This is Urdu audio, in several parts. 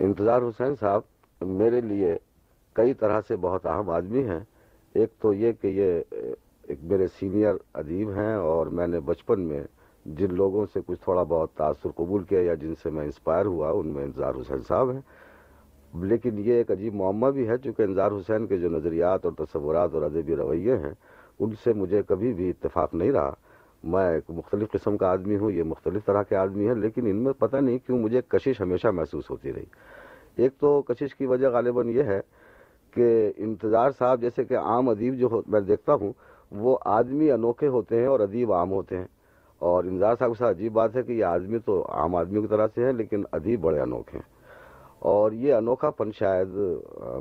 انتظار حسین صاحب، میرے لیے کئی طرح سے بہت اہم آدمی ہیں۔ ایک تو یہ کہ یہ ایک میرے سینئر ادیب ہیں اور میں نے بچپن میں جن لوگوں سے کچھ تھوڑا بہت تاثر قبول کیا یا جن سے میں انسپائر ہوا، ان میں انتظار حسین صاحب ہیں۔ لیکن یہ ایک عجیب معمہ بھی ہے، چونکہ انتظار حسین کے جو نظریات اور تصورات اور ادبی رویے ہیں، ان سے مجھے کبھی بھی اتفاق نہیں رہا۔ میں ایک مختلف قسم کا آدمی ہوں، یہ مختلف طرح کے آدمی ہیں، لیکن ان میں پتہ نہیں کیوں مجھے کشش ہمیشہ محسوس ہوتی رہی۔ ایک تو کشش کی وجہ غالباً یہ ہے کہ انتظار صاحب جیسے کہ عام ادیب جو میں دیکھتا ہوں، وہ آدمی انوکھے ہوتے ہیں اور ادیب عام ہوتے ہیں۔ اور انتظار صاحب کے ساتھ عجیب بات ہے کہ یہ آدمی تو عام آدمیوں کی طرح سے ہیں، لیکن ادیب بڑے انوکھے ہیں۔ اور یہ انوکھا پن شاید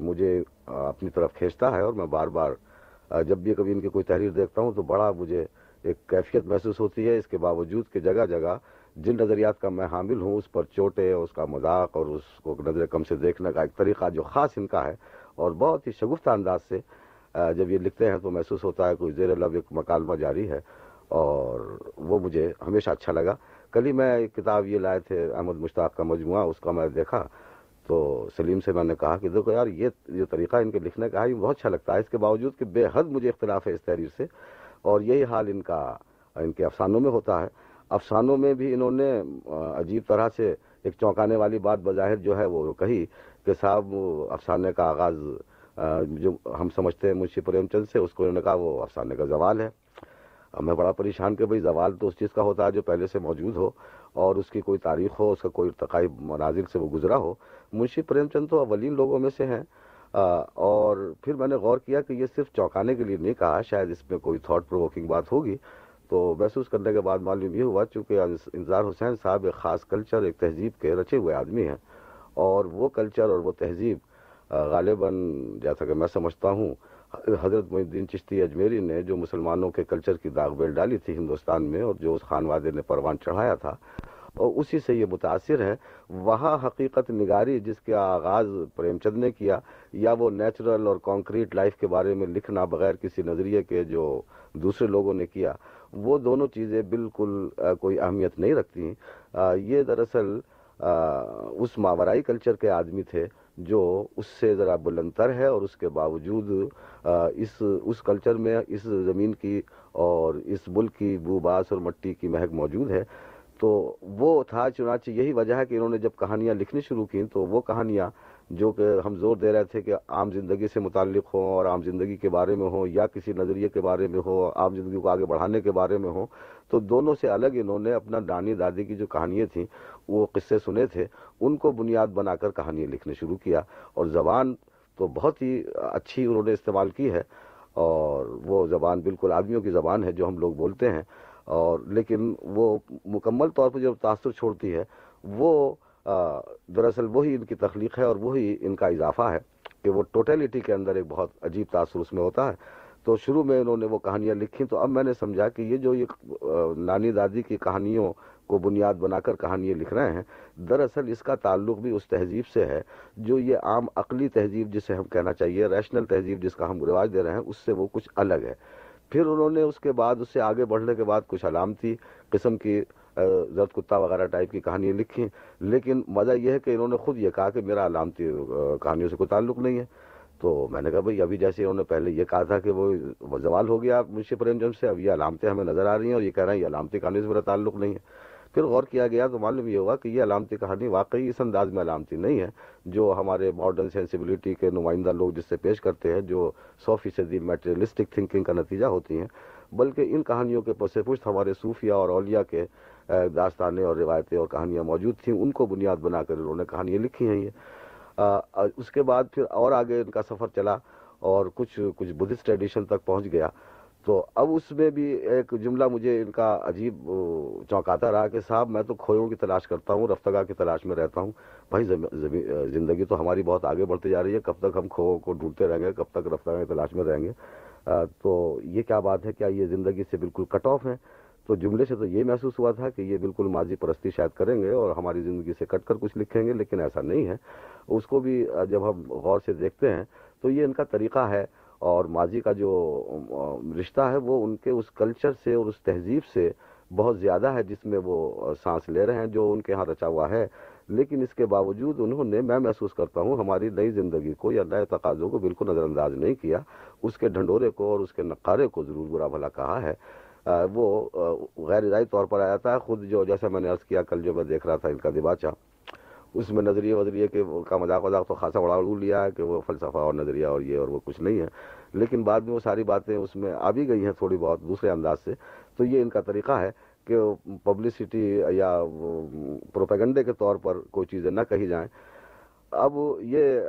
مجھے اپنی طرف کھینچتا ہے اور میں بار بار جب بھی کبھی ان کی کوئی تحریر دیکھتا ہوں تو بڑا مجھے ایک کیفیت محسوس ہوتی ہے۔ اس کے باوجود کہ جگہ جگہ جن نظریات کا میں حامل ہوں، اس پر چوٹے، اس کا مذاق اور اس کو نظر کم سے دیکھنے کا ایک طریقہ جو خاص ان کا ہے اور بہت ہی شگفتہ انداز سے جب یہ لکھتے ہیں تو محسوس ہوتا ہے کوئی زیر لب ایک مکالمہ جاری ہے اور وہ مجھے ہمیشہ اچھا لگا۔ کل ہی میں ایک کتاب یہ لائے تھے احمد مشتاق کا مجموعہ، اس کا میں دیکھا۔ تو سلیم سے میں نے کہا کہ دیکھو یار، یہ جو طریقہ ان کے لکھنے کا ہے، یہ بہت اچھا لگتا ہے۔ اس کے باوجود کہ بے حد مجھے اختلاف ہے اس تحریر سے، اور یہی حال ان کا ان کے افسانوں میں ہوتا ہے۔ افسانوں میں بھی انہوں نے عجیب طرح سے ایک چونکانے والی بات بظاہر جو ہے وہ کہی کہ صاحب افسانے کا آغاز جو ہم سمجھتے ہیں منشی پریم چند سے، اس کو انہوں نے کہا وہ افسانے کا زوال ہے۔ میں بڑا پریشان کہ بھائی زوال تو اس چیز کا ہوتا ہے جو پہلے سے موجود ہو۔ اور اس کی کوئی تاریخ ہو، اس کا کوئی ارتقائی مناظر سے وہ گزرا ہو۔ منشی پریم چند تو اولین لوگوں میں سے ہیں۔ اور پھر میں نے غور کیا کہ یہ صرف چوکانے کے لیے نہیں کہا، شاید اس میں کوئی تھاٹ پروکنگ بات ہوگی۔ تو محسوس کرنے کے بعد معلوم یہ ہوا، چونکہ انتظار حسین صاحب ایک خاص کلچر ایک تہذیب کے رچے ہوئے آدمی ہیں۔ اور وہ کلچر اور وہ تہذیب غالباً، جیسا کہ میں سمجھتا ہوں، حضرت محی الدین چشتی اجمیری نے جو مسلمانوں کے کلچر کی داغ بیل ڈالی تھی ہندوستان میں اور جو اس خانوادے نے پروان چڑھایا تھا اسی سے یہ متاثر ہے وہاں حقیقت نگاری جس کا آغاز پریم چند نے کیا، یا وہ نیچرل اور کانکریٹ لائف کے بارے میں لکھنا بغیر کسی نظریے کے جو دوسرے لوگوں نے کیا، وہ دونوں چیزیں بالکل کوئی اہمیت نہیں رکھتی یہ دراصل اس ماورائی کلچر کے آدمی تھے جو اس سے ذرا بلندر ہے اور اس کے باوجود اس اس کلچر میں، اس زمین کی اور اس ملک کی بو باس اور مٹی کی مہک موجود ہے۔ تو وہ تھا، چنانچہ یہی وجہ ہے کہ انہوں نے جب کہانیاں لکھنی شروع کی تو وہ کہانیاں جو کہ ہم زور دے رہے تھے کہ عام زندگی سے متعلق ہوں اور عام زندگی کے بارے میں ہوں یا کسی نظریے کے بارے میں ہو عام زندگی کو آگے بڑھانے کے بارے میں ہوں، تو دونوں سے الگ انہوں نے اپنا دانی دادی کی جو کہانیاں تھیں، وہ قصے سنے تھے، ان کو بنیاد بنا کر کہانیاں لکھنے شروع کیا اور زبان تو بہت ہی اچھی انہوں نے استعمال کی ہے اور وہ زبان بالکل آدمیوں کی زبان ہے جو ہم لوگ بولتے ہیں۔ اور لیکن وہ مکمل طور پر جو تاثر چھوڑتی ہے، وہ دراصل وہی ان کی تخلیق ہے اور وہی ان کا اضافہ ہے کہ وہ ٹوٹیلٹی کے اندر ایک بہت عجیب تاثر اس میں ہوتا ہے۔ تو شروع میں انہوں نے وہ کہانیاں لکھی تو اب میں نے سمجھا کہ یہ جو یہ نانی دادی کی کہانیوں کو بنیاد بنا کر کہانیاں لکھ رہے ہیں، دراصل اس کا تعلق بھی اس تہذیب سے ہے جو یہ عام عقلی تہذیب جسے ہم کہنا چاہیے ریشنل تہذیب جس کا ہم رواج دے رہے ہیں، اس سے وہ کچھ الگ ہے۔ پھر انہوں نے اس کے بعد، اس سے آگے بڑھنے کے بعد کچھ علامتی قسم کی زرد کتا وغیرہ ٹائپ کی کہانیاں لکھی۔ لیکن مزہ یہ ہے کہ انہوں نے خود یہ کہا کہ میرا علامتی کہانیوں سے کوئی تعلق نہیں ہے۔ تو میں نے کہا، بھائی، ابھی جیسے انہوں نے پہلے یہ کہا تھا کہ وہ زوال ہو گیا منشی پریم چند سے، اب یہ علامتیں ہمیں نظر آ رہی ہیں اور یہ کہہ رہے ہیں یہ علامتی کہانی سے میرا تعلق نہیں ہے۔ پھر غور کیا گیا تو معلوم یہ ہوا کہ یہ علامتی کہانی واقعی اس انداز میں علامتی نہیں ہے جو ہمارے ماڈرن سینسیبلٹی کے نمائندہ لوگ جس سے پیش کرتے ہیں، جو سو فیصدی میٹریلسٹک تھنکنگ کا نتیجہ ہوتی ہیں۔ بلکہ ان کہانیوں کے پس پشت ہمارے صوفیہ اور اولیاء کے داستانیں اور روایتیں اور کہانیاں موجود تھیں، ان کو بنیاد بنا کر انہوں نے کہانیاں لکھی ہیں یہ۔ اس کے بعد پھر اور آگے ان کا سفر چلا اور کچھ کچھ بدھسٹ ٹریڈیشن تک پہنچ گیا۔ تو اب اس میں بھی ایک جملہ مجھے ان کا عجیب چونکاتا رہا کہ صاحب میں تو کھویوں کی تلاش کرتا ہوں رفتگاہ کی تلاش میں رہتا ہوں۔ بھائی زندگی تو ہماری بہت آگے بڑھتی جا رہی ہے۔ کب تک ہم کھو کو ڈھونڈتے رہیں گے، کب تک رفتگاہ کی تلاش میں رہیں گے؟ تو یہ کیا بات ہے؟ کیا یہ زندگی سے بالکل کٹ آف ہے؟ تو جملے سے تو یہ محسوس ہوا تھا کہ یہ بالکل ماضی پرستی شاید کریں گے اور ہماری زندگی سے کٹ کر کچھ لکھیں گے، لیکن ایسا نہیں ہے۔ اس کو بھی جب ہم غور سے دیکھتے ہیں تو یہ ان کا طریقہ ہے۔ اور ماضی کا جو رشتہ ہے، وہ ان کے اس کلچر سے اور اس تہذیب سے بہت زیادہ ہے، جس میں وہ سانس لے رہے ہیں، جو ان کے ہاں رچا ہوا ہے۔ لیکن اس کے باوجود انہوں نے، میں محسوس کرتا ہوں، ہماری نئی زندگی کو یا نئے تقاضوں کو بالکل نظر انداز نہیں کیا۔ اس کے ڈھنڈورے کو اور اس کے نقارے کو ضرور برا بھلا کہا ہے۔ وہ غیر ارادی طور پر آیا تھا۔ خود جو، جیسا میں نے عرض کیا، کل جو میں دیکھ رہا تھا، ان کا دباچہ اس میں نظریے وظریے کے کا مذاق وذاق تو خاصا بڑا اڑ لیا ہے کہ وہ فلسفہ اور نظریہ اور یہ اور وہ کچھ نہیں ہے۔ لیکن بعد میں وہ ساری باتیں اس میں آ بھی گئی ہیں تھوڑی بہت دوسرے انداز سے۔ تو یہ ان کا طریقہ ہے کہ پبلسٹی یا پروپیگنڈے کے طور پر کوئی چیزیں نہ کہی جائیں۔ اب یہ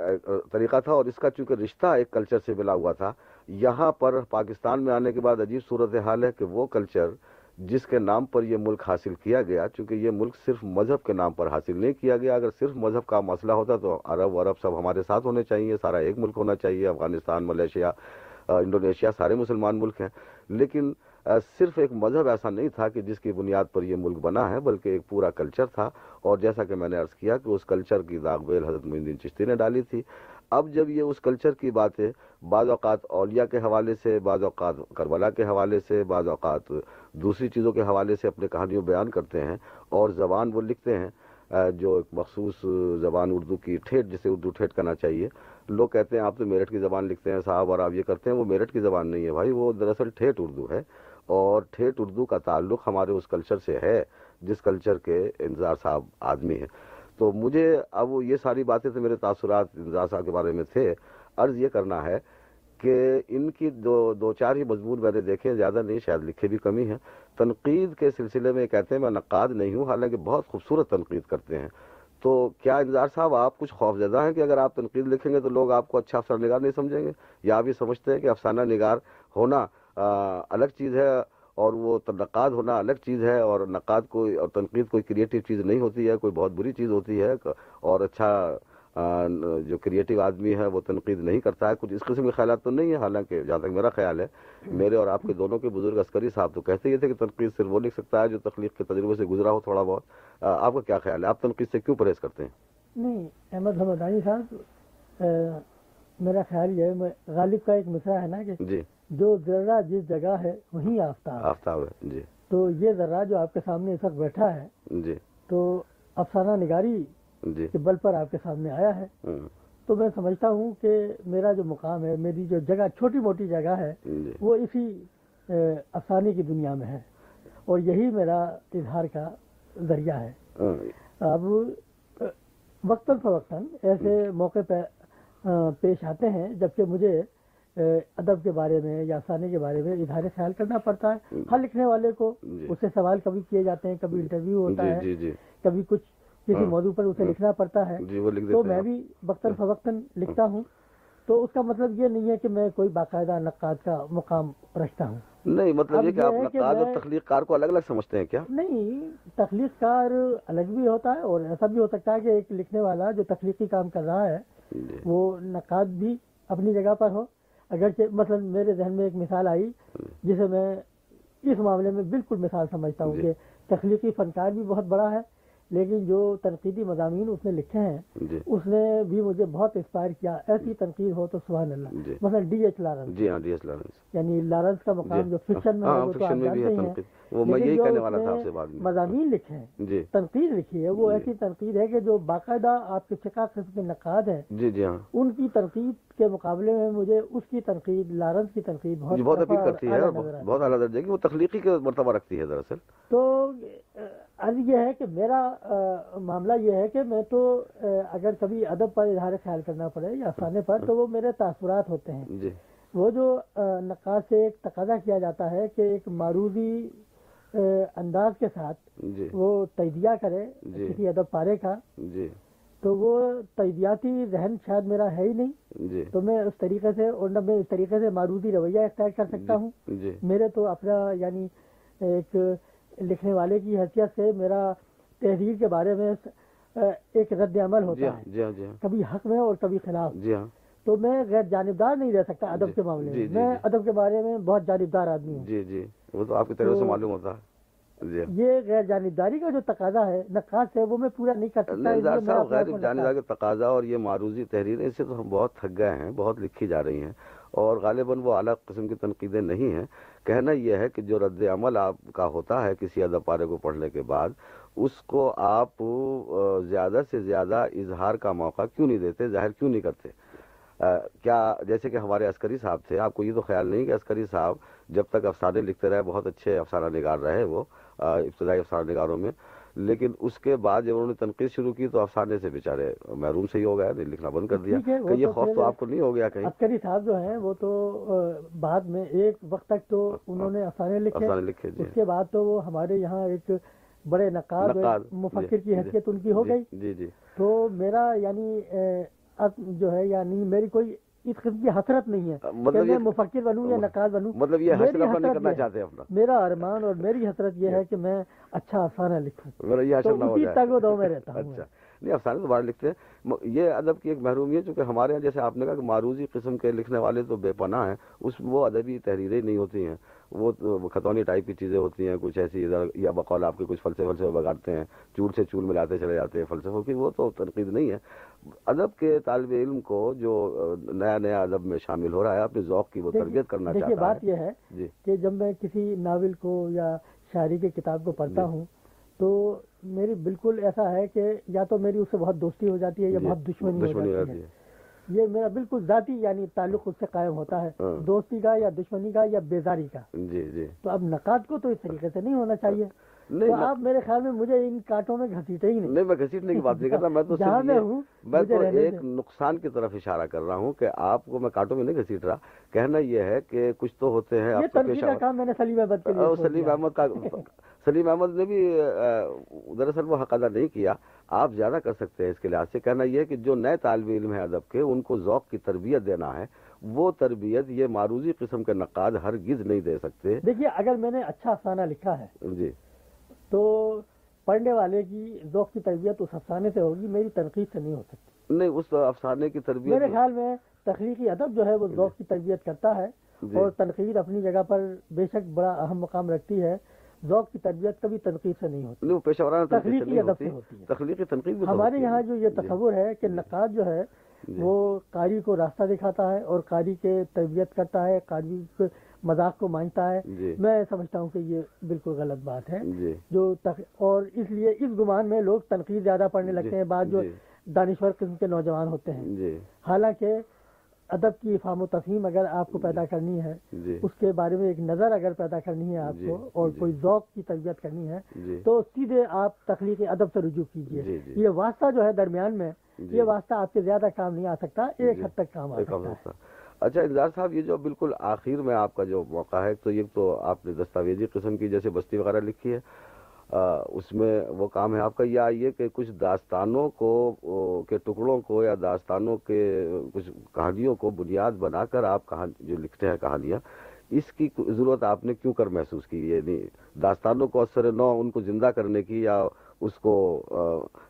طریقہ تھا اور اس کا چونکہ رشتہ ایک کلچر سے ملا ہوا تھا، یہاں پر پاکستان میں آنے کے بعد عجیب صورت حال ہے کہ وہ کلچر جس کے نام پر یہ ملک حاصل کیا گیا، چونکہ یہ ملک صرف مذہب کے نام پر حاصل نہیں کیا گیا، اگر صرف مذہب کا مسئلہ ہوتا تو عرب عرب سب ہمارے ساتھ ہونے چاہیے، سارا ایک ملک ہونا چاہیے، افغانستان، ملیشیا انڈونیشیا، سارے مسلمان ملک ہیں۔ لیکن صرف ایک مذہب ایسا نہیں تھا کہ جس کی بنیاد پر یہ ملک بنا ہے، بلکہ ایک پورا کلچر تھا۔ اور جیسا کہ میں نے عرض کیا کہ اس کلچر کی داغ بیل حضرت الدین چشتی نے ڈالی تھی۔ اب جب یہ اس کلچر کی باتیں بعض اوقات اولیاء کے حوالے سے، بعض اوقات کربلا کے حوالے سے، بعض اوقات دوسری چیزوں کے حوالے سے اپنے کہانیوں بیان کرتے ہیں اور زبان وہ لکھتے ہیں جو ایک مخصوص زبان اردو کی ٹھیٹ، جسے اردو ٹھیٹ کرنا چاہیے۔ لوگ کہتے ہیں، آپ تو میرٹھ کی زبان لکھتے ہیں صاحب اور آپ یہ کرتے ہیں، وہ میرٹھ کی زبان نہیں ہے بھائی، وہ دراصل ٹھیٹ اردو ہے۔ اور ٹھیٹ اردو کا تعلق ہمارے اس کلچر سے ہے، جس کلچر کے انتظار صاحب آدمی ہیں۔ تو مجھے اب یہ ساری باتیں تو میرے تاثرات انتظار صاحب کے بارے میں تھے، عرض یہ کرنا ہے کہ ان کی دو دو چار ہی مضمون میں نے دیکھے، زیادہ نہیں، شاید لکھے بھی کمی ہیں۔ تنقید کے سلسلے میں کہتے ہیں، میں نقاد نہیں ہوں، حالانکہ بہت خوبصورت تنقید کرتے ہیں۔ تو کیا انتظار صاحب، آپ کچھ خوف زدہ ہیں کہ اگر آپ تنقید لکھیں گے تو لوگ آپ کو اچھا افسانہ نگار نہیں سمجھیں گے؟ یا آپ یہ سمجھتے ہیں کہ افسانہ نگار ہونا الگ چیز ہے اور وہ نقاد ہونا الگ چیز ہے اور نقاد کوئی اور تنقید کوئی کریٹیو چیز نہیں ہوتی ہے، کوئی بہت بری چیز ہوتی ہے، اور اچھا جو کریٹیو آدمی ہے وہ تنقید نہیں کرتا ہے۔ کچھ اس قسم کے خیالات تو نہیں ہے حالانکہ جہاں تک میرا خیال ہے، میرے اور آپ کے دونوں کے بزرگ عسکری صاحب تو کہتے ہی تھے کہ تنقید صرف وہ لکھ سکتا ہے جو تخلیق کے تجربے سے گزرا ہو تھوڑا بہت۔ آپ کا کیا خیال ہے؟ آپ تنقید سے کیوں پرہیز کرتے ہیں؟ نہیں، احمد صاحب میرا خیال یہ ہے غالب کا ایک مصرع ہے نا کہ جی۔ جو ذرہ جس جگہ ہے وہیں آفتاب آفتاب ہے جی۔ تو یہ ذرہ جو آپ کے سامنے اس وقت بیٹھا ہے جی۔ تو افسانہ نگاری جی۔ کے بل پر آپ کے سامنے آیا ہے۔ تو میں سمجھتا ہوں کہ میرا جو مقام ہے میری جو جگہ چھوٹی موٹی جگہ ہے جی۔ وہ اسی افسانے کی دنیا میں ہے۔ اور یہی میرا اظہار کا ذریعہ ہے۔ اب وقتاً فوقتاً ایسے موقع پہ پیش آتے ہیں جبکہ مجھے ادب کے بارے میں یا افسانے کے بارے میں اظہار خیال کرنا پڑتا ہے ہر لکھنے والے کو جی۔ اس سے سوال کبھی کیے جاتے ہیں کبھی انٹرویو ہوتا جی، ہے کبھی کچھ کسی ہاں۔ موضوع پر اسے ہاں۔ لکھنا پڑتا ہے تو میں بھی وقتاً فوقتاً لکھتا ہوں تو اس کا مطلب یہ نہیں ہے کہ میں کوئی باقاعدہ نقاد کا مقام رکھتا ہوں نہیں مطلب یہ کہ آپ نقاد اور تخلیق کار کو الگ الگ سمجھتے ہیں کیا نہیں تخلیق کار الگ بھی ہوتا ہے اور ایسا بھی ہو سکتا ہے کہ ایک لکھنے والا جو تخلیقی کام کر رہا ہے جی۔ وہ نقاد بھی اپنی جگہ پر ہو اگرچہ مثلا میرے ذہن میں ایک مثال آئی جسے میں اس معاملے میں بالکل مثال سمجھتا ہوں جی۔ کہ تخلیقی فنکار بھی بہت بڑا ہے لیکن جو تنقیدی مضامین اس نے لکھے ہیں جی۔ اس نے بھی مجھے بہت انسپائر کیا۔ ایسی تنقید ہو تو سبحان اللہ۔ جی۔ مثلا ڈی ایچ لارنس۔ جی ہاں ڈی ایچ لارنس۔ یعنی لارنس کا مقام جی۔ جو فکشن میں ہے وہ میں یہی کہنے والا تھا آپ سے بعد میں۔ مضامین لکھے ہیں تنقید لکھی ہے وہ ایسی تنقید ہے کہ جو باقاعدہ آپ کے چکا قسم کے نقاد ہیں جی جی ہاں۔ ان کی تنقید کے مقابلے میں مجھے اس کی تنقید لارنس کی تنقید بہت بہت اپیل کرتی ہے بہت اعلیٰ درجے کی وہ تخلیقی کے مرتبہ رکھتی ہے دراصل۔ تو عرض یہ ہے کہ میرا معاملہ یہ ہے کہ میں تو اگر کبھی ادب پر اظہار خیال کرنا پڑے یا افسانے پر تو وہ میرے تاثرات ہوتے ہیں۔ جی۔ وہ جو نقاش سے ایک تقاضا کیا جاتا ہے کہ ایک معروضی انداز کے ساتھ جی۔ وہ تجزیہ کرے جی۔ کسی ادب پارے کا۔ جی۔ تو وہ تجزیاتی ذہن شاید میرا ہے ہی نہیں۔ جی۔ تو میں اس طریقے سے اور نہ میں اس طریقے سے معروضی رویہ اختیار کر سکتا جی۔ ہوں۔ جی۔ میرے تو اپنا یعنی ایک لکھنے والے کی حیثیت سے میرا تحریر کے بارے میں ایک رد عمل ہوتا جی ہاں، ہے۔ جی ہاں، جی۔ ہاں۔ کبھی حق میں اور کبھی خلاف۔ تو میں غیر جانبدار نہیں رہ سکتا ادب کے معاملے میں۔ میں ادب کے بارے میں بہت جانبدار آدمی ہوں۔ جی جی۔ وہ تو آپ کی طرف سے معلوم ہوتا ہے۔ یہ غیر جانبداری کا جو تقاضا ہے نقاش ہے وہ میں پورا نہیں کر سکتا غیر جانبداری کا تقاضا اور یہ معروضی تحریر اس سے تو ہم بہت تھک گئے ہیں بہت لکھی جا رہی ہیں اور غالباً وہ اعلیٰ قسم کی تنقیدیں نہیں ہیں۔ کہنا یہ ہے کہ جو رد عمل آپ کا ہوتا ہے کسی ادب پارے کو پڑھنے کے بعد اس کو آپ زیادہ سے زیادہ اظہار کا موقع کیوں نہیں دیتے ظاہر کیوں نہیں کرتے؟ کیا جیسے کہ ہمارے عسکری صاحب تھے آپ کو یہ تو خیال نہیں کہ عسکری صاحب جب تک افسانے لکھتے رہے بہت اچھے افسانہ نگار رہے وہ ابتدائی افسانہ نگاروں میں۔ لیکن اس کے بعد جب انہوں نے تنقید شروع کی تو افسانے سے بیچارے محروم سے ہی ہو گیا نہیں لکھنا بند کر دیا۔ کہ یہ خوف تو آپ کو نہیں ہو گیا کہیں؟ عسکری صاحب جو ہیں وہ تو بعد میں ایک وقت تک تو انہوں نے افسانے لکھے۔ لکھے جی۔ اس کے بعد تو وہ ہمارے یہاں ایک بڑے نقاد مفکر کی جی، حیثیت ان کی ہو جی، گئی۔ جی جی۔ تو میرا یعنی جو ہے یعنی میری کوئی اس قسم کی حسرت نہیں ہے مطلب میں مفکر بنوں یا نقاد بنوں۔ مطلب یہ حسرت کرنا چاہتے ہیں میرا ارمان اور میری حسرت یہ ہے کہ میں اچھا افسانہ لکھوں۔ اسی تک وہ دو میں رہتا ہوں اچھا۔ نہیں افسانے تو بار لکھتے ہیں۔ یہ ادب کی ایک محرومی ہے چونکہ ہمارے یہاں جیسے آپ نے کہا کہ معروضی قسم کے لکھنے والے تو بے پناہ ہیں اس وہ ادبی تحریریں نہیں ہوتی ہیں۔ وہ خطونی ٹائپ کی چیزیں ہوتی ہیں کچھ ایسی ادھر یا بقول آپ کے کچھ فلسفے فلسفے بگاڑتے ہیں چول سے چول ملاتے چلے جاتے ہیں فلسفوں کی وہ تو تنقید نہیں ہے۔ ادب کے طالب علم کو جو نیا نیا ادب میں شامل ہو رہا ہے اپنے ذوق کی وہ تربیت کرنا چاہتا ہے۔ بات یہ ہے جی۔ کہ جب میں کسی ناول کو یا شاعری کی کتاب کو پڑھتا جی۔ ہوں تو میری بالکل ایسا ہے کہ یا تو میری اس سے بہت دوستی ہو جاتی ہے یا جی۔ بہت دشمنی ہو جاتی ہے۔ یہ میرا بالکل ذاتی یعنی تعلق اس سے قائم ہوتا ہے ہاں۔ دوستی کا یا دشمنی کا یا بیزاری کا۔ جی جی۔ تو اب نقاد کو تو اس طریقے سے نہیں ہونا چاہیے۔ نہیں آپ میرے خیال میں مجھے ان کانٹوں میں گھسیٹے ہی نہیں۔ نہیں میں گھسیٹنے کی بات نہیں کرتا میں تو میں تو ایک نقصان کی طرف اشارہ کر رہا ہوں کہ آپ کو میں کانٹوں میں نہیں گھسیٹ رہا۔ کہنا یہ ہے کہ کچھ تو ہوتے ہیں کام میں نے سلیم احمد سلیم احمد کا سلیم احمد نے بھی دراصل وہ حق ادا نہیں کیا۔ آپ زیادہ کر سکتے ہیں اس کے لحاظ سے۔ کہنا یہ کہ جو نئے طالب علم ہیں ادب کے ان کو ذوق کی تربیت دینا ہے۔ وہ تربیت یہ معروضی قسم کے نقاد ہرگز نہیں دے سکتے۔ دیکھیے اگر میں نے اچھا افسانہ لکھا ہے جی۔ تو پڑھنے والے کی ذوق کی تربیت اس افسانے سے ہوگی میری تنقید سے نہیں ہو سکتی۔ نہیں اس افسانے کی تربیت میرے خیال میں تخلیقی ادب جو ہے وہ ذوق کی تربیت کرتا ہے جی۔ اور تنقید اپنی جگہ پر بے شک بڑا اہم مقام رکھتی ہے۔ ذوق کی تربیت کبھی تنقید سے نہیں ہوتی۔ تخلیقی ادب سے ہوتی ہے۔ تخلیقی تنقید ہمارے یہاں جو یہ جی۔ تصور ہے کہ نقاد جو ہے جی۔ وہ قاری کو راستہ دکھاتا ہے اور قاری کے تربیت کرتا ہے قاری مذاق کو مانتا ہے۔ جی۔ میں سمجھتا ہوں کہ یہ بالکل غلط بات ہے۔ جی۔ جو اور اس لیے اس گمان میں لوگ تنقید زیادہ پڑھنے جی۔ لگتے ہیں۔ بعد جو دانشور قسم کے نوجوان ہوتے ہیں۔ حالانکہ ادب کی افہام و تفہیم اگر آپ کو پیدا کرنی ہے اس کے بارے میں ایک نظر اگر پیدا کرنی ہے آپ کو اور کوئی ذوق کی تربیت کرنی ہے تو سیدھے آپ تخلیق ادب سے رجوع کیجیے یہ واسطہ جو ہے درمیان میں یہ واسطہ آپ کے زیادہ کام نہیں آ سکتا ایک حد تک کام آ سکتا ہے۔ اچھا انتظار صاحب، یہ جو بالکل آخر میں آپ کا جو موقع ہے تو یہ تو آپ نے دستاویزی قسم کی، جیسے بستی وغیرہ لکھی ہے اس میں وہ کام ہے آپ کا یہ آئیے کہ کچھ داستانوں کو کے ٹکڑوں کو، یا داستانوں کے کچھ کہانیوں کو بنیاد بنا کر آپ جو لکھتے ہیں کہانیاں، اس کی ضرورت آپ نے کیوں کر محسوس کی؟ یعنی داستانوں کو اثر نو ان کو زندہ کرنے کی، یا اس کو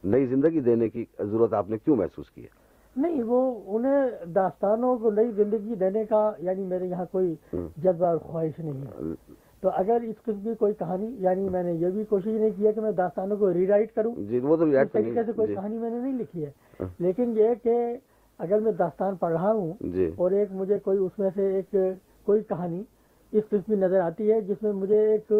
نئی زندگی دینے کی ضرورت آپ نے کیوں محسوس کی ہے؟ نہیں وہ انہیں داستانوں کو نئی زندگی دینے کا یعنی میرے یہاں کوئی جذبہ اور خواہش نہیں ہے۔ تو اگر اس قسم کی کوئی کہانی یعنی میں نے یہ بھی کوشش نہیں کی ہے کہ میں داستانوں کو ری رائٹ کروں۔ جی اس طریقے سے کوئی جی۔ کہانی میں نے نہیں لکھی ہے۔ لیکن یہ کہ اگر میں داستان پڑھ رہا ہوں جی۔ اور ایک مجھے کوئی اس میں سے ایک کوئی کہانی اس قسم کی نظر آتی ہے جس میں مجھے ایک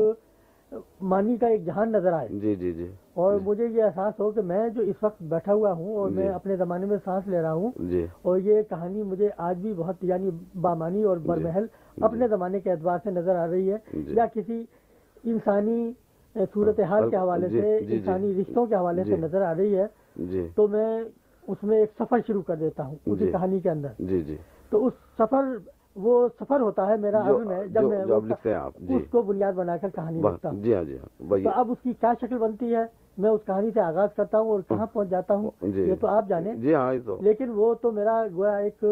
مانی کا ایک جہان نظر آئے۔ جی جی جی۔ اور جی۔ مجھے یہ احساس ہو کہ میں جو اس وقت بیٹھا ہوا ہوں اور جی۔ میں اپنے زمانے میں سانس لے رہا ہوں جی۔ اور یہ کہانی مجھے آج بھی بہت یعنی بامانی اور برمحل اپنے زمانے کے اعتبار سے نظر آ رہی ہے یا کسی انسانی صورتحال کے حوالے سے انسانی رشتوں کے حوالے سے نظر آ رہی ہے تو میں اس میں ایک سفر شروع کر دیتا ہوں اسی کہانی کے اندر۔ تو اس سفر وہ سفر ہوتا ہے میرا جب میں لکھتے ہیں آپ جی۔ اس کو بنیاد بنا کر کہانی لکھتا ہوں۔ جی ہاں جی ہاں تو اب اس کی کیا شکل بنتی ہے میں اس کہانی سے آغاز کرتا ہوں اور کہاں پہنچ جاتا ہوں جی۔ یہ تو آپ جانے جی ہاں لیکن وہ تو میرا گویا ایک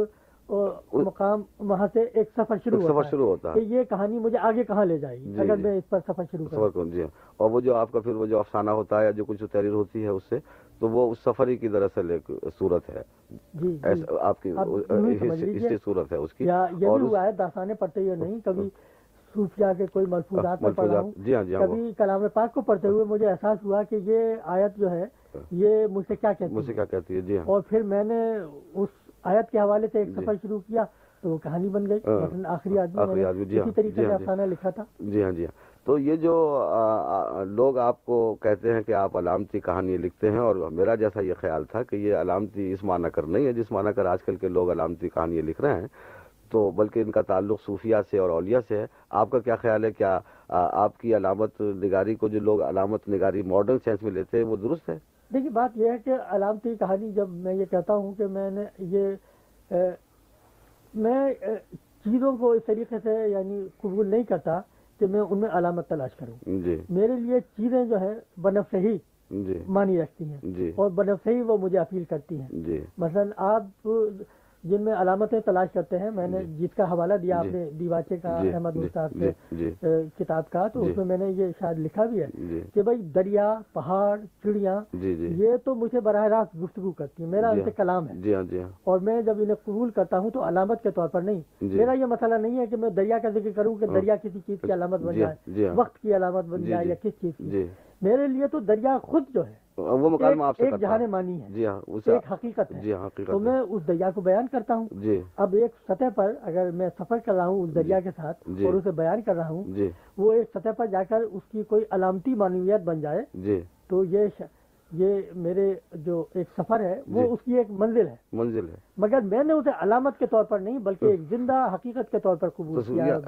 مقام وہاں سے ایک سفر شروع سفر شروع ہوتا ہے۔ یہ کہانی مجھے آگے کہاں لے جائے گی جی، اگر میں اس پر سفر شروع کروں۔ جی اور وہ جو آپ کا پھر وہ جو افسانہ ہوتا ہے یا جو کچھ تحریر ہوتی ہے اس سے تو وہ اس سفر ہی کی دراصل ایک صورت ہے۔ جی, جی۔ آپ کی صورت ہے اس کی۔ یہ ہوا ہے داستانے پڑھتے ہوئے نہیں کبھی صوفیہ کے کوئی ملفوظات میں پڑھا ہوں۔ جی ہاں ہاں کبھی کلام پاک کو پڑھتے ہوئے مجھے احساس ہوا کہ یہ آیت جو ہے یہ مجھ سے کیا کہتی مجھ سے کیا کہتی ہے؟ جی ہاں۔ اور پھر میں نے اس آیت کے حوالے سے ایک۔ سفر شروع کیا تو وہ کہانی بن گئی۔ ہاں۔ آخری آدمی اسی طریقے سے افسانہ لکھا تھا۔ جی ہاں جی ہاں۔ تو یہ جو لوگ آپ کو کہتے ہیں کہ آپ علامتی کہانی لکھتے ہیں اور میرا جیسا یہ خیال تھا کہ یہ علامتی اس معنی کر نہیں ہے جس معنی کر آج کل کے لوگ علامتی کہانی لکھ رہے ہیں، تو بلکہ ان کا تعلق صوفیہ سے اور اولیاء سے ہے۔ آپ کا کیا خیال ہے؟ کیا آپ کی علامت نگاری کو جو لوگ علامت نگاری ماڈرن سینس میں لیتے ہیں وہ درست ہے؟ دیکھیے، بات یہ ہے کہ علامتی کہانی جب میں یہ کہتا ہوں کہ میں نے یہ میں چیزوں کو اس طریقے سے یعنی قبول نہیں کرتا کہ میں ان میں علامت تلاش کروں۔ جی۔ میرے لیے چیزیں جو ہے بنف ہی جی۔ مانی رکھتی ہیں جی۔ اور بنف ہی وہ مجھے اپیل کرتی ہیں۔ جی۔ مثلا آپ جن میں علامتیں تلاش کرتے ہیں میں نے جی۔ جس کا حوالہ دیا آپ جی۔ نے دیواچے کا جی۔ احمد استاد سے کتاب کا تو اس میں میں نے یہ شاید لکھا بھی ہے کہ بھائی دریا پہاڑ چڑیا یہ تو مجھے براہ راست گفتگو کرتی ہیں میرا ان سے کلام ہے۔ ہاں، اور میں جب انہیں قبول کرتا ہوں تو علامت کے طور پر نہیں۔ میرا یہ مسئلہ نہیں ہے کہ میں دریا کا ذکر کروں کہ دریا کسی چیز کی علامت بن جائے وقت کی علامت بن جائے یا کس چیز کی۔ میرے لیے تو دریا خود جو ہے وہ مقام آپ سے جہاں مانی ہے۔ جی ہاں ایک حقیقت ہے۔ جی ہاں حقیقت تو میں اس دریا کو بیان کرتا ہوں۔ جی۔ اب ایک سطح پر اگر میں سفر کر رہا ہوں اس دریا کے ساتھ جی۔ اور اسے بیان کر رہا ہوں جی۔ وہ ایک سطح پر جا کر اس کی کوئی علامتی معنویت بن جائے جی۔ تو یہ یہ میرے جو ایک سفر ہے وہ جی۔ اس کی ایک منزل ہے۔ منزل ہے۔ مگر میں نے اسے علامت کے طور پر نہیں بلکہ ایک زندہ حقیقت کے طور پر قبول کیا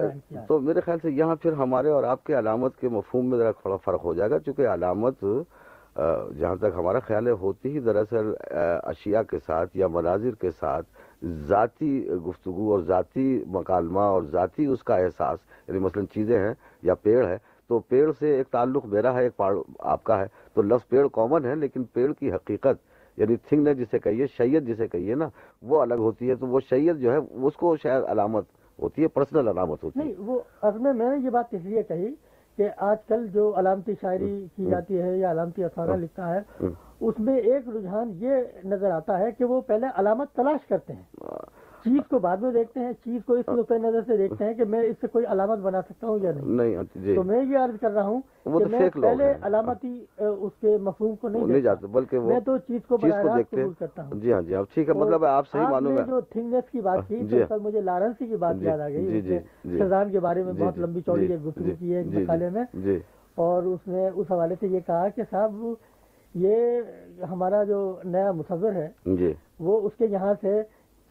تو میرے خیال سے یہاں پھر ہمارے اور آپ کے علامت کے مفہوم میں ذرا تھوڑا فرق ہو جائے گا چونکہ علامت جہاں تک ہمارا خیال ہے ہوتی ہی دراصل اشیاء کے ساتھ یا مناظر کے ساتھ ذاتی گفتگو اور ذاتی مکالمہ اور ذاتی اس کا احساس یعنی مثلا چیزیں ہیں یا پیڑ ہے تو پیڑ سے ایک تعلق میرا ہے ایک آپ کا ہے۔ تو لفظ پیڑ کامن ہے لیکن پیڑ کی حقیقت یعنی تھنگ نے جسے کہیے شید جسے کہیے نا وہ الگ ہوتی ہے۔ تو وہ شید جو ہے اس کو شاید علامت ہوتی ہے پرسنل علامت ہوتی ہے۔ نہیں وہ میں نے یہ بات اس لیے کہی کہ آج کل جو علامتی شاعری کی جاتی ہے یا علامتی افسانہ لکھتا ہے اس میں ایک رجحان یہ نظر آتا ہے کہ وہ پہلے علامت تلاش کرتے ہیں۔ چیز کو بعد میں دیکھتے ہیں چیز کو اس نقطۂ نظر سے دیکھتے ہیں کہ میں اس سے کوئی علامت بنا سکتا ہوں یا نہیں۔ جی۔ تو میں یہ عرض کر رہا ہوں کہ میں پہلے علامتی اس کے مفہوم کو نہیں جاتا بلکہ میں تو چیز کو قبول کرتا ہوں۔ جی ہاں جی ٹھیک ہے مطلب آپ صحیح معلوم ہے۔ جو تھنگنیس کی بات کی جی۔ تو مجھے لارنسی کی بات جی، یاد آ گئی۔ شہزان کے بارے میں بہت لمبی چوڑی ایک گفتگو کی ہے مقالے میں۔ اور اس نے اس حوالے سے یہ کہا کہ صاحب یہ ہمارا جو نیا مصور ہے وہ اس کے یہاں سے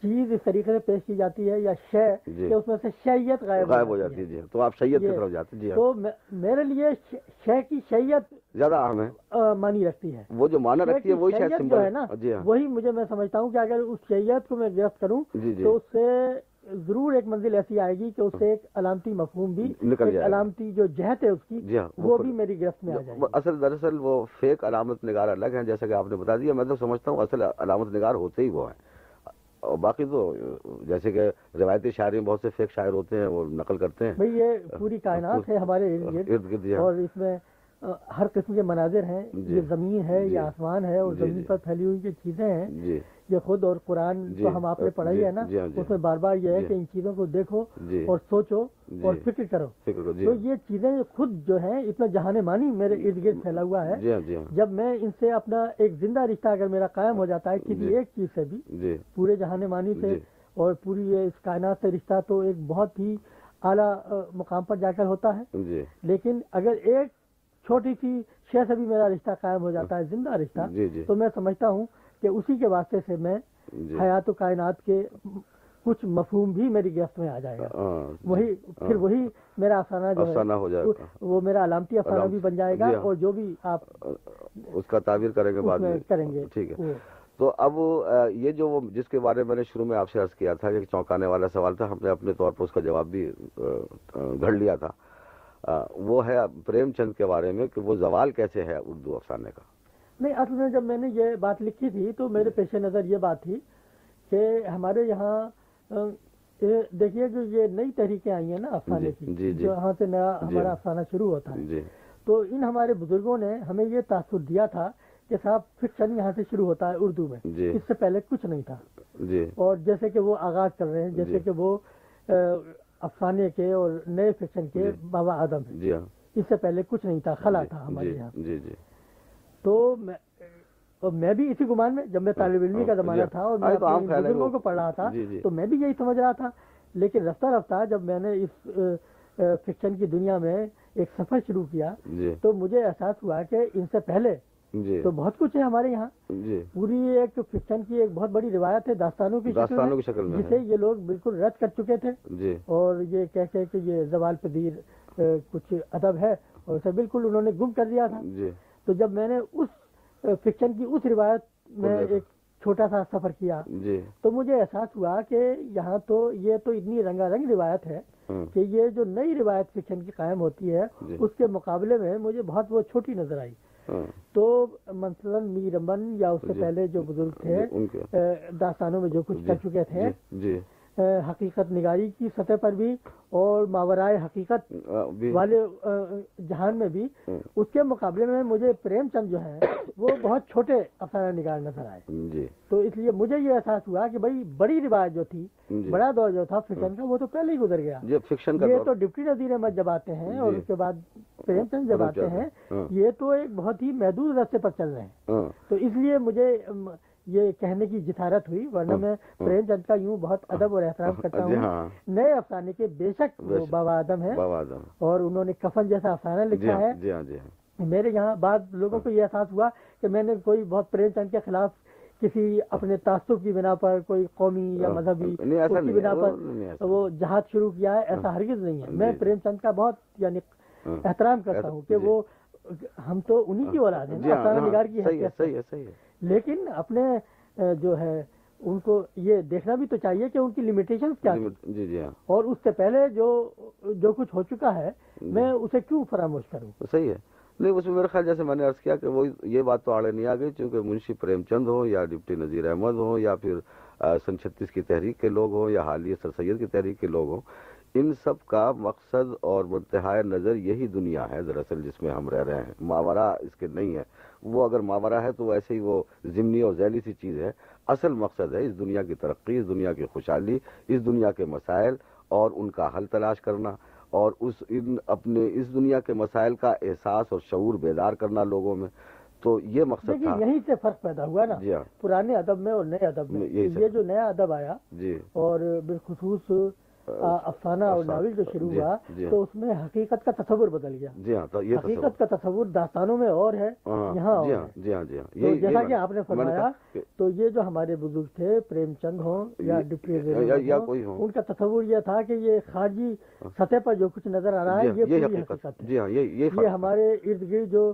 چیز اس طریقے سے پیش کی جاتی ہے یا شے جی۔ کہ اس میں سے شیت غائب ہو جاتی ہے۔ جی۔ تو آپ شیت کی طرف جاتے جی تو میرے لیے شے کی شیت زیادہ اہم ہے۔ مانی رکھتی ہے۔ وہ جو مانا رکھتی ہے وہی شیت جو ہے نا جی ہاں۔ وہی مجھے میں سمجھتا ہوں کہ اگر اس شیت کو میں گرفت کروں جی، تو اس سے ضرور ایک منزل ایسی آئے گی کہ اس سے ایک علامتی مفہوم بھی نکل جائے علامتی جو جہت ہے اس کی ہاں، وہ بھی میری گرفت میں آ جائے اصل دراصل وہ فیک علامت نگار الگ ہیں جیسا کہ آپ نے بتا دیا۔ میں تو سمجھتا ہوں اصل علامت نگار ہوتے ہی وہ ہیں۔ اور باقی تو جیسے کہ روایتی شاعری میں بہت سے فیک شاعر ہوتے ہیں وہ نقل کرتے ہیں۔ یہ پوری کائنات ہے ہمارے ارد گرد۔ اور اس میں ہر قسم کے مناظر ہیں جی۔ یہ زمین ہے یہ جی۔ آسمان ہے اور جی، زمین پر پھیلی ہوئی جو چیزیں ہیں یہ خود اور قرآن تو ہم آپ نے پڑھائی ہے نا اس میں بار بار یہ ہے کہ ان چیزوں کو دیکھو اور سوچو اور فکر کرو تو یہ چیزیں خود جو ہیں اتنا جہان مانی میرے ارد گرد پھیلا ہوا ہے ہاں۔ جب میں ان سے اپنا ایک زندہ رشتہ اگر میرا قائم ہو جاتا ہے کسی ایک چیز سے بھی پورے جہان مانی سے اور پوری اس کائنات سے رشتہ تو ایک بہت ہی اعلیٰ مقام پر جا کر ہوتا ہے لیکن اگر ایک چھوٹی سی شے سے بھی میرا رشتہ قائم ہو جاتا ہے زندہ رشتہ۔ جی، جی۔ تو میں سمجھتا ہوں کہ اسی کے واسطے سے میں جی۔ حیات و کائنات کے کچھ مفہوم بھی میری گرفت میں آ جائے گا۔ ہاں، وہی پھر وہی میرا افسانہ جو ہے وہ میرا علامتی افسانہ بھی بن جائے گا اور جو بھی آپ اس کا تعبیر کریں گے بعد میں کریں گے۔ ٹھیک ہے۔ تو اب یہ جو وہ جس کے بارے میں نے شروع میں آپ سے عرض کیا تھا کہ چونکانے والا سوال تھا ہم نے اپنے طور پر اس کا جواب بھی گھڑ لیا تھا۔ وہ ہے پریم چند کے بارے میں کہ وہ زوال کیسے ہے اردو افسانے کا؟ نہیں اصل میں جب میں نے یہ بات لکھی تھی تو میرے پیش نظر یہ بات تھی کہ ہمارے یہاں دیکھیے جو یہ نئی تحریکیں آئی ہیں نا افسانے جی، کی جی، جی۔ جو یہاں سے نیا ہمارا افسانہ شروع ہوتا ہے۔ تو ان ہمارے بزرگوں نے ہمیں یہ تاثر دیا تھا کہ صاحب فکشن یہاں سے شروع ہوتا ہے اردو میں۔ اس سے پہلے کچھ نہیں تھا۔ اور جیسے کہ وہ آغاز کر رہے ہیں جیسے کہ وہ افسانے کے اور نئے فکشن کے جی۔ بابا آدم جی ہاں۔ اس سے پہلے کچھ نہیں تھا خلا جی، تھا ہمارے جی، یہاں۔ جی جی۔ تو میں بھی اسی گمان میں جب میں طالب علمی کا زمانہ تھا اور میں بزرگوں کو پڑھ رہا تھا تو میں بھی یہی سمجھ رہا تھا۔ لیکن رفتہ رفتہ جب میں نے اس فکشن کی دنیا میں ایک سفر شروع کیا تو مجھے احساس ہوا کہ ان سے پہلے جی۔ تو بہت کچھ ہے ہمارے یہاں۔ جی۔ پوری ایک فکشن کی ایک بہت بڑی روایت ہے داستانوں کی داستانوں کی شکل میں جسے یہ لوگ بالکل رد کر چکے تھے۔ جی۔ اور یہ کہہ کہ یہ زوال پذیر کچھ ادب ہے اور اسے بالکل انہوں نے گم کر دیا تھا۔ جی۔ تو جب میں نے اس فکشن کی اس روایت میں ایک چھوٹا سا سفر کیا جی۔ تو مجھے احساس ہوا کہ یہاں تو یہ تو اتنی رنگا رنگ روایت ہے ہاں۔ کہ یہ جو نئی روایت فکشن کی قائم ہوتی ہے۔ اس کے مقابلے میں مجھے بہت وہ چھوٹی نظر آئی۔ تو مثلاً میر امن یا اس سے جی۔ پہلے جو بزرگ تھے داستانوں میں جو کچھ کر چکے تھے حقیقت نگاری کی سطح پر بھی اور ماورائے حقیقت والے جہان میں بھی۔ اس کے مقابلے میں مجھے پریم چند جو ہے وہ بہت چھوٹے افسانہ نگار نظر آئے۔ جی۔ تو اس لیے مجھے یہ احساس ہوا کہ بھائی بڑی روایت جو تھی جی۔ بڑا دور جو تھا فکشن کا وہ تو پہلے ہی گزر گیا۔ یہ تو ڈپٹی نظیر احمد جب آتے ہیں اور جی۔ اس کے بعد پریم چند جب آتے ہیں ہاں۔ یہ تو ایک بہت ہی محدود رستے پر چل رہے ہیں۔ ہاں۔ تو اس لیے مجھے یہ کہنے کی جسارت ہوئی ورنہ ہاں، میں ہاں۔ پریم چند کا یوں بہت ادب اور احترام ہاں، کرتا جی ہوں۔ نئے افسانے کے بے شک بابا آدم ہے اور انہوں نے کفن جیسا افسانہ جی لکھا ہے۔ جی میرے یہاں بعض لوگوں کو یہ احساس ہوا کہ میں نے کوئی بہت پریم چند کے خلاف کسی اپنے تعصب کی بنا پر کوئی قومی یا مذہبی کی بنا پر وہ جہاد شروع کیا ہے ایسا ہرگز نہیں ہے۔ میں پریم چند کا بہت یعنی احترام کرتا ہوں کہ وہ ہم تو انہی کی اولاد ہیں نگار کی حیثیت لیکن اپنے جو ہے ان کو یہ دیکھنا بھی تو چاہیے کہ ان کی لمیٹیشن کیا جی جی ہاں۔ اور اس سے پہلے جو جو کچھ ہو چکا ہے جی۔ میں اسے کیوں فراموش کروں؟ صحیح ہے۔ نہیں اس میں میرے خیال جیسے میں نے عرض کیا کہ وہ یہ بات تو آڑے نہیں آ گئی چونکہ منشی پریم چند ہو یا ڈپٹی نذیر احمد ہو یا پھر سن چھتیس کی تحریک کے لوگ ہوں یا حالیہ سر سید کی تحریک کے لوگ ہوں۔ ان سب کا مقصد اور منتہا نظر یہی دنیا ہے دراصل جس میں ہم رہ رہے ہیں۔ ماورا اس کے نہیں ہے۔ وہ اگر ماورا ہے تو ایسے ہی وہ ضمنی اور ذیلی سی چیز ہے۔ اصل مقصد ہے اس دنیا کی ترقی اس دنیا کی خوشحالی اس دنیا کے مسائل اور ان کا حل تلاش کرنا اور اس ان اپنے اس دنیا کے مسائل کا احساس اور شعور بیدار کرنا لوگوں میں۔ تو یہ مقصد تھا۔ یہیں سے فرق پیدا ہوا نا۔ جی ہاں۔ پرانے ادب میں اور نئے ادب میں۔ یہ جو نیا ادب آیا جی۔ اور بالخصوص افسانہ اور ناول جو شروع جی، ہوا جی۔ تو اس میں حقیقت کا تصور بدل گیا۔ جی ہاں حقیقت کا تصور داستانوں میں اور ہے ہاں، یہاں جی ہاں جی ہاں جیسا کہ آپ نے فرمایا تو یہ جو ہمارے بزرگ تھے پریم چند ہوں یا ڈپٹی ان کا تصور یہ تھا کہ یہ خارجی ہاں۔ سطح پر جو کچھ نظر آ رہا ہے یہ حقیقت۔ ہے۔ یہ ہمارے ارد گرد جو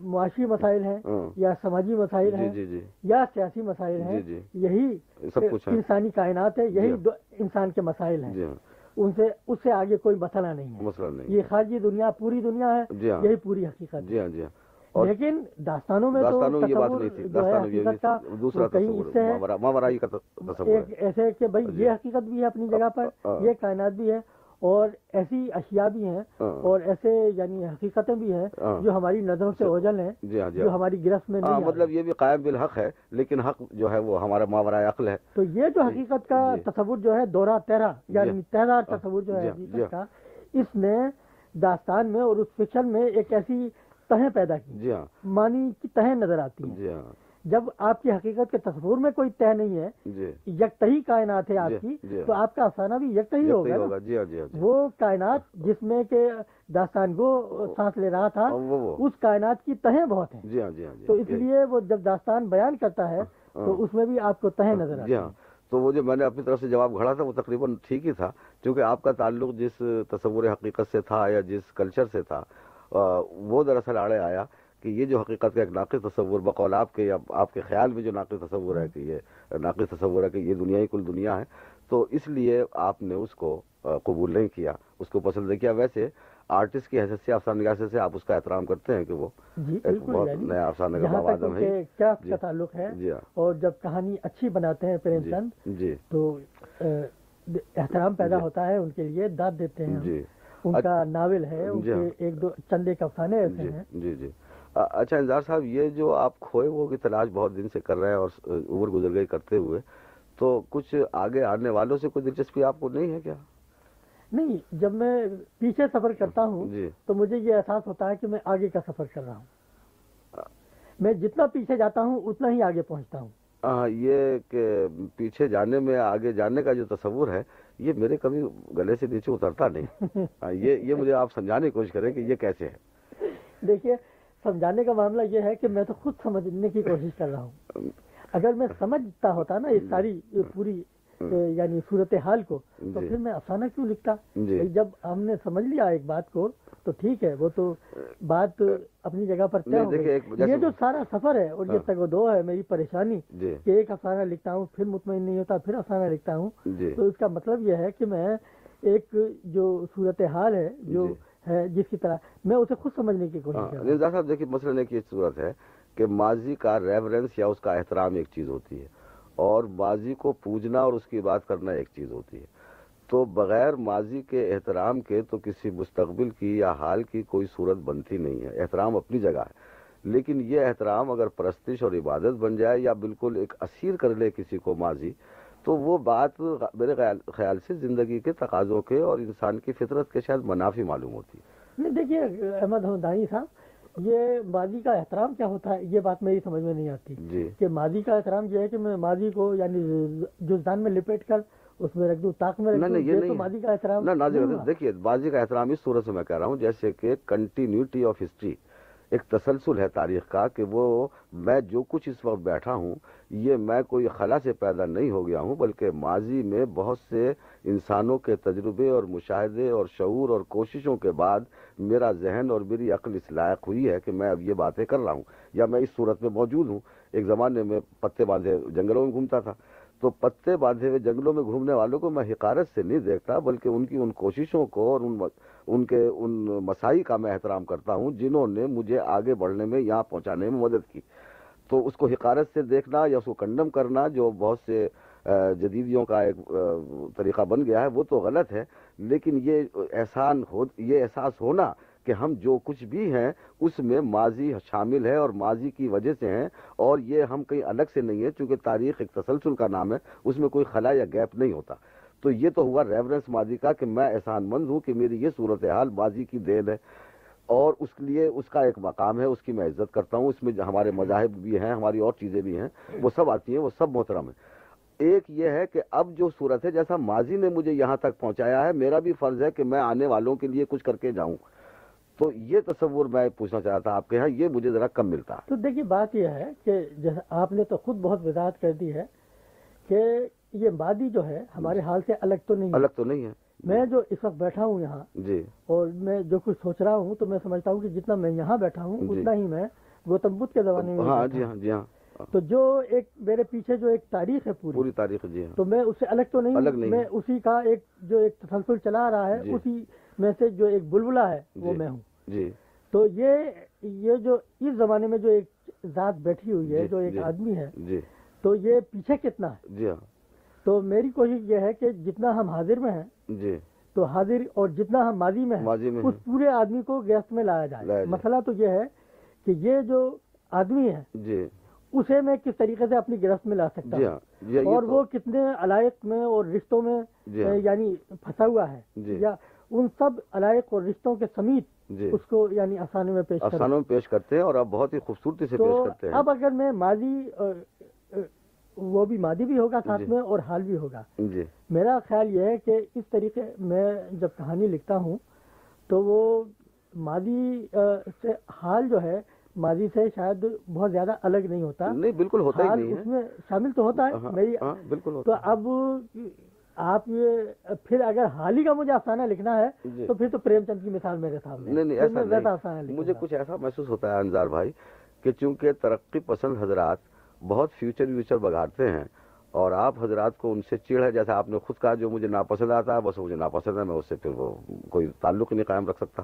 معاشی مسائل ہیں ہاں۔ یا سماجی مسائل جی، ہیں جی، جی۔ یا سیاسی مسائل ہیں یہی انسانی کائنات ہے یہی انسان کے مسائل ہیں۔ ان سے اس سے آگے کوئی مسئلہ نہیں ہے۔ یہ خارجی دنیا پوری دنیا ہے یہی پوری حقیقت لیکن داستانوں میں ایسے کہ بھائی یہ حقیقت بھی ہے اپنی جگہ پر یہ کائنات بھی ہے۔ اور ایسی اشیاء بھی ہیں ہاں۔ اور ایسے یعنی حقیقتیں بھی ہیں ہاں۔ جو ہماری نظروں سے اوجل ہیں جی ہاں، جی جو ہماری گرفت میں نہیں مطلب یہ بھی قائم بالحق ہے لیکن حق جو ہے وہ ہمارا ماورائے عقل ہے۔ تو یہ جو حقیقت کا جی۔ تصور جو ہے دورہ تیرا یعنی تیرا تصور جو ہے حقیقت کا اس نے داستان میں اور اس فکشن میں ایک ایسی تہیں پیدا کی۔ مانی کی تہیں نظر آتی ہیں۔ جب آپ کی حقیقت کے تصور میں کوئی طے نہیں ہے جی۔ یکتہی کائنات ہے آپ جی، کی جی۔ تو آپ کا افسانہ بھی یکتہی ہوگا جی جی وہ کائنات جس میں کہ داستان کو سانس لے رہا تھا اس کائنات کی تہیں بہت ہیں۔ جی جی تو اس لیے وہ جب داستان بیان کرتا ہے تو ہاں۔ اس میں بھی آپ کو تہیں نظر آتی ہاں۔ تو وہ جو میں نے اپنی طرف سے جواب گھڑا تھا وہ تقریباً ٹھیک ہی تھا کیونکہ آپ کا تعلق جس تصور حقیقت سے تھا یا جس کلچر سے تھا وہ دراصل آڑے آیا۔ کہ یہ جو حقیقت کا ایک ناقص تصور بقول آپ کے یا آپ کے خیال میں جو ناقص تصور ہے کہ یہ ناقص تصور ہے کہ یہ دنیا ہی کل دنیا ہے تو اس لیے آپ نے اس کو قبول نہیں کیا اس کو پسند نہیں کیا۔ ویسے آرٹسٹ کی حیثیت سے افسانہ نگار سے آپ اس کا احترام کرتے ہیں کہ وہ جی، بہت نیا افسانہ ہے۔ کیا جی۔ تعلق ہے؟ جی ہاں۔ اور جب کہانی اچھی بناتے ہیں پریم جی، چند تو احترام پیدا ہوتا ہے ان کے لیے داد دیتے ہیں جی۔ ان کا ناول ہے ان کے ایک دو چندے کے افسانے ایسے ہیں۔ جی جی۔ اچھا انذار صاحب یہ جو آپ کھوئے وہ کی تلاش بہت دن سے کر رہے ہیں اور عمر گزر گئی کرتے ہوئے تو کچھ آگے آنے والوں سے کوئی دلچسپی آپ کو نہیں ہے کیا؟ نہیں جب میں پیچھے سفر کرتا ہوں جی۔ تو مجھے یہ احساس ہوتا ہے کہ میں آگے کا سفر کر رہا ہوں۔ میں جتنا پیچھے جاتا ہوں اتنا ہی آگے پہنچتا ہوں۔ یہ کہ پیچھے جانے میں آگے جانے کا جو تصور ہے یہ میرے کبھی گلے سے نیچے اترتا نہیں۔ یہ یہ مجھے آپ سمجھانے کی کوشش کریں کہ یہ کیسے ہے۔ دیکھیے سمجھانے کا معاملہ یہ ہے کہ میں تو خود سمجھنے کی کوشش کر رہا ہوں اگر میں سمجھتا ہوتا نا یہ ساری پوری یعنی صورت حال کو تو جی۔ پھر میں افسانہ کیوں لکھتا جی۔ جب ہم نے سمجھ لیا ایک بات کو تو ٹھیک ہے وہ تو بات اپنی جگہ پر طے ہو یہ جو سارا سفر ہے اور یہ ہاں۔ تک وہ دو ہے میری پریشانی جی۔ کہ ایک افسانہ لکھتا ہوں پھر مطمئن نہیں ہوتا پھر افسانہ لکھتا ہوں تو اس کا مطلب یہ ہے کہ میں ایک جو صورت حال ہے جو جس کی طرح۔ میں اسے خود سمجھنے کی کوشش ہاں، صاحب دیکھیے مسئلہ کی صورت ہے کہ ماضی کا ریفرنس یا اس کا احترام ایک چیز ہوتی ہے اور ماضی کو پوجنا اور اس کی بات کرنا ایک چیز ہوتی ہے۔ تو بغیر ماضی کے احترام کے تو کسی مستقبل کی یا حال کی کوئی صورت بنتی نہیں ہے۔ احترام اپنی جگہ ہے۔ لیکن یہ احترام اگر پرستش اور عبادت بن جائے یا بالکل ایک اسیر کر لے کسی کو ماضی تو وہ بات میرے خیال سے زندگی کے تقاضوں کے اور انسان کی فطرت کے شاید منافی معلوم ہوتی ہے۔ دیکھیے احمد حمدانی صاحب یہ ماضی کا احترام کیا ہوتا ہے؟ یہ بات میری سمجھ میں نہیں آتی جی۔ کہ ماضی کا احترام یہ ہے کہ میں ماضی کو یعنی جزدان میں لپیٹ کر اس میں رکھ دوں تاک میں ماضی کا احترام دیکھیے ماضی کا احترام اس صورت سے میں کہہ رہا ہوں جیسے کہ کنٹینیوٹی آف ہسٹری ایک تسلسل ہے تاریخ کا کہ وہ میں جو کچھ اس وقت بیٹھا ہوں، یہ میں کوئی خلا سے پیدا نہیں ہو گیا ہوں، بلکہ ماضی میں بہت سے انسانوں کے تجربے اور مشاہدے اور شعور اور کوششوں کے بعد میرا ذہن اور میری عقل اس لائق ہوئی ہے کہ میں اب یہ باتیں کر رہا ہوں۔ یا میں اس صورت میں موجود ہوں۔ ایک زمانے میں پتے باندھے جنگلوں میں گھومتا تھا۔ تو پتے باندھے ہوئے جنگلوں میں گھومنے والوں کو میں حقارت سے نہیں دیکھتا، بلکہ ان کی ان کوششوں کو اور ان ان کے ان مسائی کا میں احترام کرتا ہوں، جنہوں نے مجھے آگے بڑھنے میں، یہاں پہنچانے میں مدد کی۔ تو اس کو حقارت سے دیکھنا یا اس کو کنڈم کرنا، جو بہت سے جدیدیوں کا ایک طریقہ بن گیا ہے، وہ تو غلط ہے، لیکن یہ احسان ہو، یہ احساس ہونا کہ ہم جو کچھ بھی ہیں، اس میں ماضی شامل ہے اور ماضی کی وجہ سے ہیں اور یہ ہم کہیں الگ سے نہیں ہے چونکہ تاریخ ایک تسلسل کا نام ہے، اس میں کوئی خلا یا گیپ نہیں ہوتا۔ تو یہ تو ہوا ریفرنس ماضی کا کہ میں احسان مند ہوں کہ میری یہ صورتحال ماضی کی دین ہے۔ اور اس لیے اس کا ایک مقام ہے، اس کی میں عزت کرتا ہوں، اس میں ہمارے مذاہب بھی ہیں، ہماری اور چیزیں بھی ہیں، وہ سب آتی ہیں، وہ سب محترم ہیں۔ ایک یہ ہے کہ اب جو صورت ہے، جیسا ماضی نے مجھے یہاں تک پہنچایا ہے، میرا بھی فرض ہے کہ میں آنے والوں کے لیے کچھ کر کے جاؤں۔ تو یہ تصور میں پوچھنا چاہتا آپ کے یہاں یہ مجھے ذرا کم ملتا۔ تو دیکھیے بات یہ ہے کہ جیسے آپ نے تو خود بہت وضاحت کر دی ہے کہ یہ مادی جو ہے ہمارے حال سے الگ تو نہیں الگ تو نہیں ہے۔ میں جو اس وقت بیٹھا ہوں یہاں جی۔ اور میں جو کچھ سوچ رہا ہوں تو میں سمجھتا ہوں کہ جتنا میں یہاں بیٹھا ہوں جی۔ اتنا ہی میں گوتم بدھ کے زمانے میں ہاں جی ہاں جی ہاں۔ تو جو ایک میرے پیچھے جو ایک تاریخ ہے پوری پوری تاریخ جی ہاں۔ تو میں اس سے الگ تو نہیں میں اسی کا ایک جو ایک تسلسل چلا رہا ہے جی۔ اسی میں سے جو ایک بلبلا ہے وہ جی۔ میں ہوں۔ جی۔ تو یہ یہ جو اس زمانے میں جو ایک ذات بیٹھی ہوئی ہے جو ایک آدمی ہے تو یہ پیچھے کتنا ہے؟ جی ہاں۔ تو میری کوشش یہ ہے کہ جتنا ہم حاضر میں ہیں جی۔ تو حاضر اور جتنا ہم ماضی میں ہیں اس پورے آدمی کو گیس میں لایا جائے۔ مسئلہ تو یہ ہے کہ یہ جو آدمی ہے جی۔ اسے میں کس طریقے سے اپنی گرفت میں لا سکتا جی ہوں اور وہ کتنے علائق میں اور رشتوں میں جی ہاں۔ یعنی پھنسا ہوا ہے جی۔ یا ان سب علائق اور رشتوں کے سمیت اس کو یعنی آسانی میں پیش آسانوں میں پیش کرتے ہیں اور اب بہت ہی خوبصورتی سے پیش کرتے ہیں۔ اب اگر میں ماضی وہ بھی مادی بھی ہوگا ساتھ جی۔ میں اور حال بھی ہوگا۔ جی۔ میرا خیال یہ ہے کہ اس طریقے میں جب کہانی لکھتا ہوں تو وہ مادی سے حال جو ہے ماضی سے شاید بہت زیادہ الگ نہیں ہوتا۔ نہیں بالکل ہوتا ہی نہیں اس میں شامل تو ہوتا ہے ہاں، میری ہاں، بالکل تو اب آپ یہ پھر اگر حال ہی کا مجھے افسانہ لکھنا ہے جی۔ تو پھر تو پریم چند کی مثال میرے سامنے نہیں مجھے کچھ ایسا محسوس ہوتا ہے انزار بھائی کہ چونکہ ترقی پسند حضرات بہت فیوچر ویوچر بگاڑتے ہیں اور آپ حضرات کو ان سے چڑ ہے جیسے آپ نے خود کہا جو مجھے ناپسند آتا ہے بس مجھے ناپسند ہے میں اس سے پھر وہ کوئی تعلق نہیں قائم رکھ سکتا۔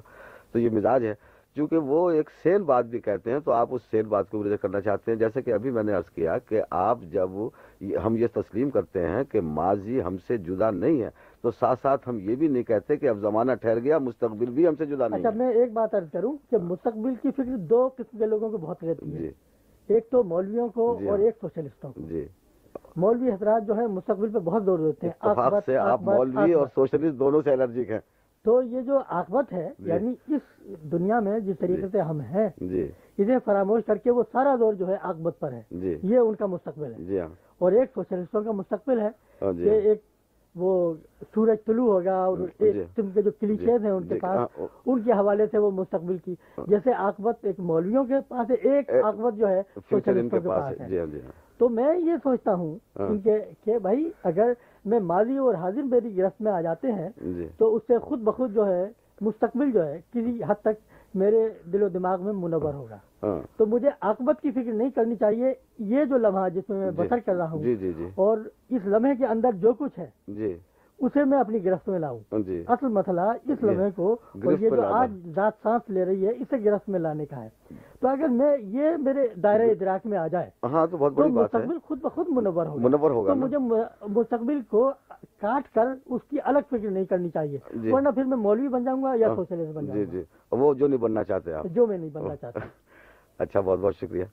تو یہ مزاج ہے۔ چونکہ وہ ایک سین بات بھی کہتے ہیں تو آپ اس سین بات کو ریزر کرنا چاہتے ہیں۔ جیسے کہ ابھی میں نے عرض کیا کہ آپ جب ہم یہ تسلیم کرتے ہیں کہ ماضی ہم سے جدا نہیں ہے تو ساتھ ساتھ ہم یہ بھی نہیں کہتے کہ اب زمانہ ٹھہر گیا مستقبل بھی ہم سے جدا نہیں اچھا میں ایک بات عرض کروں کہ مستقبل کی فکر دو قسم کے لوگوں کو بہت رہتی ہے۔ جی۔ ایک تو مولویوں کو جی اور ایک سوشلسٹوں کو۔ جی۔ مولوی حضرات جو ہے مستقبل پہ بہت زور دیتے ہیں۔ آپ مولوی اور سوشلسٹ دونوں سے الرجک ہیں۔ تو یہ جو آکبت ہے جی۔ یعنی اس دنیا میں جس طریقے جی۔ سے ہم ہیں جی۔ اسے فراموش کر کے وہ سارا دور جو ہے آکبت پر ہے۔ یہ ان کا مستقبل ہے۔ ہاں۔ اور ایک سوشلسٹوں کا مستقبل ہے ہاں کہ ہاں۔ ایک وہ سورج طلوع ہوگا اور۔ ایک قسم کے جو کلیچیز ہیں ان کے پاس ہاں، ان کے حوالے سے وہ مستقبل کی۔ جیسے آکبت ایک مولویوں کے پاس ہے ایک آکبت جو ہے سوشلسٹوں کے پاس ہے۔ ہاں ہاں۔ تو میں یہ سوچتا ہوں ہاں۔ کہ بھائی اگر میں ماضی اور حاضر میری گرفت میں آ جاتے ہیں جی۔ تو اس سے خود بخود جو ہے مستقبل جو ہے کسی حد تک میرے دل و دماغ میں منور ہوگا ہاں۔ تو مجھے عاقبت کی فکر نہیں کرنی چاہیے یہ جو لمحہ جس میں میں جی۔ بسر کر رہا ہوں جی اور اس لمحے کے اندر جو کچھ ہے اسے میں اپنی گرفت میں لاؤں۔ جی۔ اصل مسئلہ اس جی۔ لمحے کو اور یہ جو۔ آج ذات سانس لے رہی ہے اسے گرفت میں لانے کا ہے۔ تو اگر میں یہ میرے دائرہ ادراک میں آ جائے ہاں تو بہت بڑی بات ہے۔ مستقبل خود بخود منور ہوگا۔ منور ہوگا تو۔ مجھے مستقبل کو کاٹ کر اس کی الگ فکر نہیں کرنی چاہیے۔ جی۔ ورنہ پھر میں مولوی بن جاؤں گا یا ہاں، سوشلسٹ بن جی جاؤں جی۔ وہ جو نہیں بننا چاہتے آپ۔ گا جو میں نہیں بننا چاہتا۔ اچھا بہت بہت شکریہ۔